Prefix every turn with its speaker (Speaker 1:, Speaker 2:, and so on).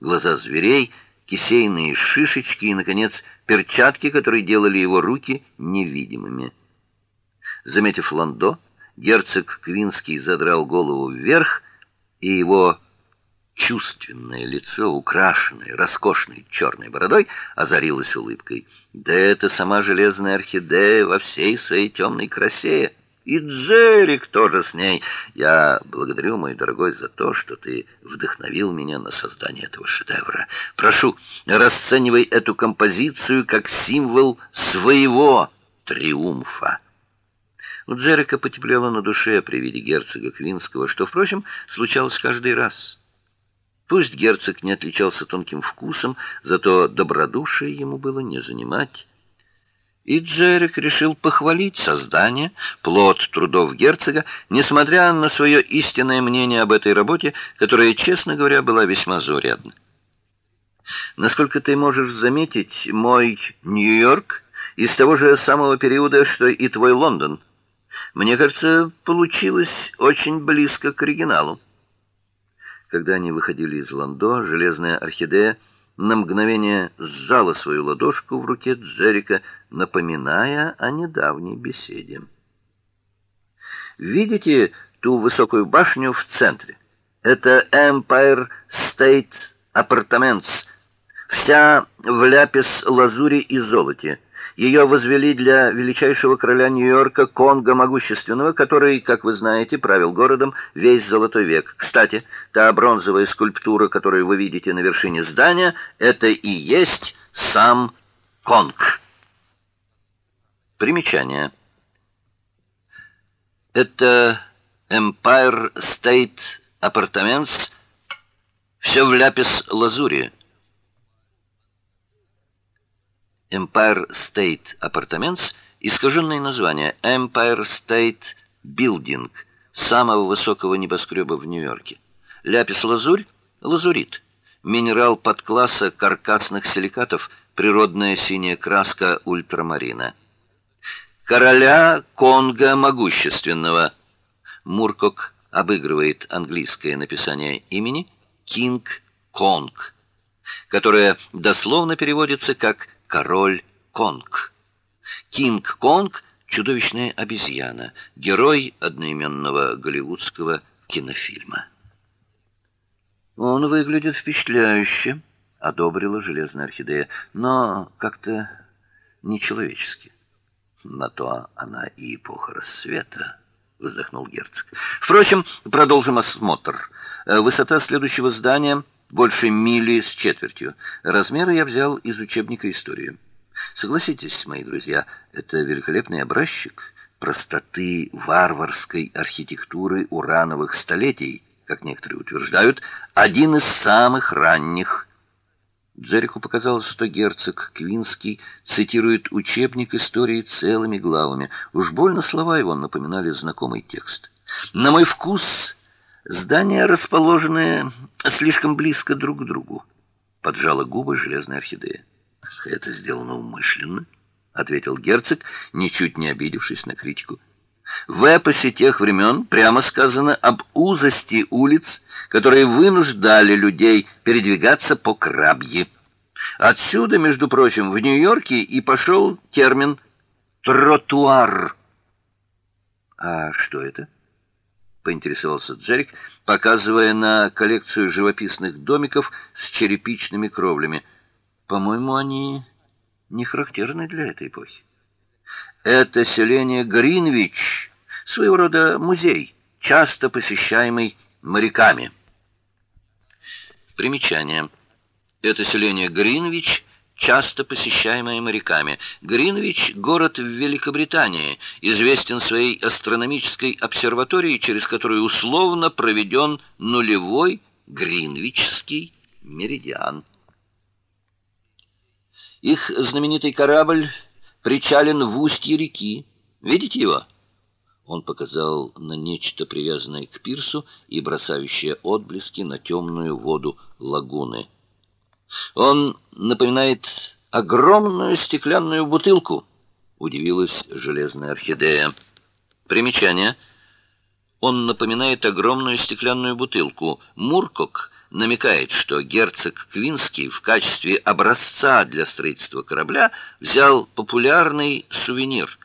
Speaker 1: глаза зверей, кисейные шишечки и наконец перчатки, которые делали его руки невидимыми. Заметив Ландо, герцог Квинский задрал голову вверх, и его чувственное лицо, украшенное роскошной черной бородой, озарилось улыбкой. Да это сама железная орхидея во всей своей темной красе. И Джерик тоже с ней. Я благодарю, мой дорогой, за то, что ты вдохновил меня на создание этого шедевра. Прошу, расценивай эту композицию как символ своего триумфа. У Джерика потеплело на душе при виде герцога Квинского, что, впрочем, случалось каждый раз. Пусть герцог не отличался тонким вкусом, зато добродушие ему было не занимать. И Джерик решил похвалить создание, плод трудов герцога, несмотря на свое истинное мнение об этой работе, которая, честно говоря, была весьма заурядна. Насколько ты можешь заметить, мой Нью-Йорк из того же самого периода, что и твой Лондон. Мне кажется, получилось очень близко к оригиналу. Когда они выходили из ландо, железная орхидея на мгновение сжала свою ладошку в руке Джерика, напоминая о недавней беседе. Видите ту высокую башню в центре? Это Empire State Apartments, вся в ляпис лазури и золоте. Ее возвели для величайшего короля Нью-Йорка Конга Могущественного, который, как вы знаете, правил городом весь золотой век. Кстати, та бронзовая скульптура, которую вы видите на вершине здания, это и есть сам Конг. Примечание. Это Empire State Apartments, все в ляпис-лазури. Empire State Apartments искаженное название Empire State Building, самого высокого небоскреба в Нью-Йорке. Ляпис-лазурь лазурит. Минерал подкласса каркасных силикатов, природная синяя краска ультрамарина. Короля Конга могущественного. Муркок обыгрывает английское написание имени Кинг Конг, которое дословно переводится как король Конг. Кинг-Конг чудовищная обезьяна, герой одноименного голливудского кинофильма. Он выглядит впечатляюще, одобрила железная орхидея, но как-то нечеловечески. На то она и эпоха рассвета, вздохнул герцог. Впрочем, продолжим осмотр. Высота следующего здания больше мили с четвертью. Размеры я взял из учебника истории. Согласитесь, мои друзья, это великолепный образчик простоты варварской архитектуры урановых столетий, как некоторые утверждают, один из самых ранних. Джерику показалось, что герцог Квинский цитирует учебник истории целыми главами. Уж больно слова его напоминали знакомый текст. На мой вкус Здания расположены слишком близко друг к другу, поджала губы железная орхидея. Это сделано умышленно, ответил герцог, ничуть не обидевшись на критику. В эпосе тех времен прямо сказано об узости улиц, которые вынуждали людей передвигаться по крабье. Отсюда, между прочим, в Нью-Йорке и пошел термин тротуар. А что это? Поинтересовался Джерик, показывая на коллекцию живописных домиков с черепичными кровлями. По-моему, они не характерны для этой эпохи. Это селение Гринвич, своего рода музей, часто посещаемый моряками. Примечание. Это селение Гринвич часто посещаемая моряками. Гринвич город в Великобритании, известен своей астрономической обсерваторией, через которую условно проведен нулевой гринвичский меридиан. Их знаменитый корабль причален в устье реки. Видите его? Он показал на нечто привязанное к пирсу и бросающее отблески на темную воду лагуны. Он напоминает огромную стеклянную бутылку, удивилась железная орхидея. Примечание: он напоминает огромную стеклянную бутылку. Муркок намекает, что герцог Квинский в качестве образца для строительства корабля взял популярный сувенир